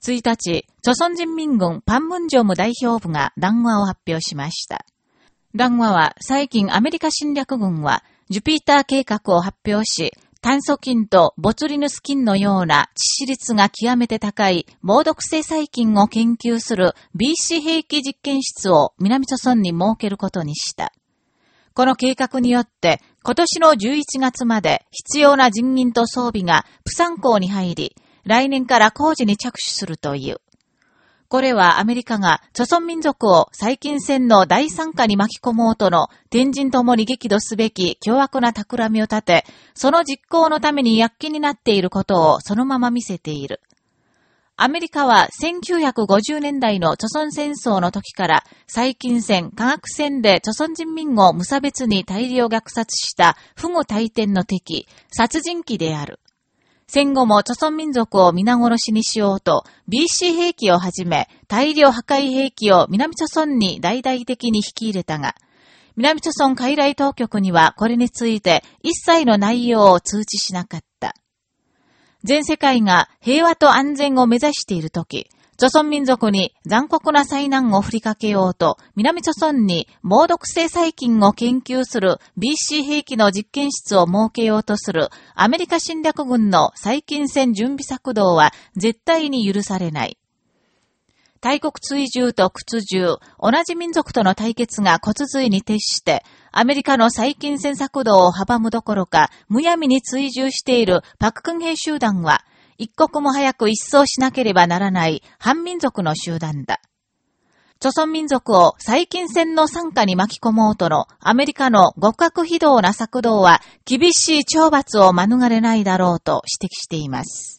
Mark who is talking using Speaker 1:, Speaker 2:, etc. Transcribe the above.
Speaker 1: 1日、朝鮮人民軍パンムンジョム代表部が談話を発表しました。談話は最近アメリカ侵略軍はジュピーター計画を発表し、炭素菌とボツリヌス菌のような致死率が極めて高い猛毒性細菌を研究する BC 兵器実験室を南朝鮮に設けることにした。この計画によって今年の11月まで必要な人員と装備がプサン港に入り、来年から工事に着手するという。これはアメリカが、著存民族を最近戦の大参加に巻き込もうとの天神ともに激怒すべき凶悪な企みを立て、その実行のために躍起になっていることをそのまま見せている。アメリカは1950年代の著存戦争の時から最近戦、科学戦で著存人民を無差別に大量虐殺した不護大天の敵、殺人鬼である。戦後も著存民族を皆殺しにしようと、BC 兵器をはじめ、大量破壊兵器を南朝村に大々的に引き入れたが、南朝村海来当局にはこれについて一切の内容を通知しなかった。全世界が平和と安全を目指しているとき、朝鮮民族に残酷な災難を振りかけようと、南朝鮮に猛毒性細菌を研究する BC 兵器の実験室を設けようとするアメリカ侵略軍の細菌戦準備策動は絶対に許されない。大国追従と屈従、同じ民族との対決が骨髄に徹して、アメリカの細菌戦策動を阻むどころか、むやみに追従しているパククン兵集団は、一刻も早く一掃しなければならない反民族の集団だ。著存民族を最近戦の参加に巻き込もうとのアメリカの極悪非道な策動は厳しい懲罰を免れないだろうと指摘しています。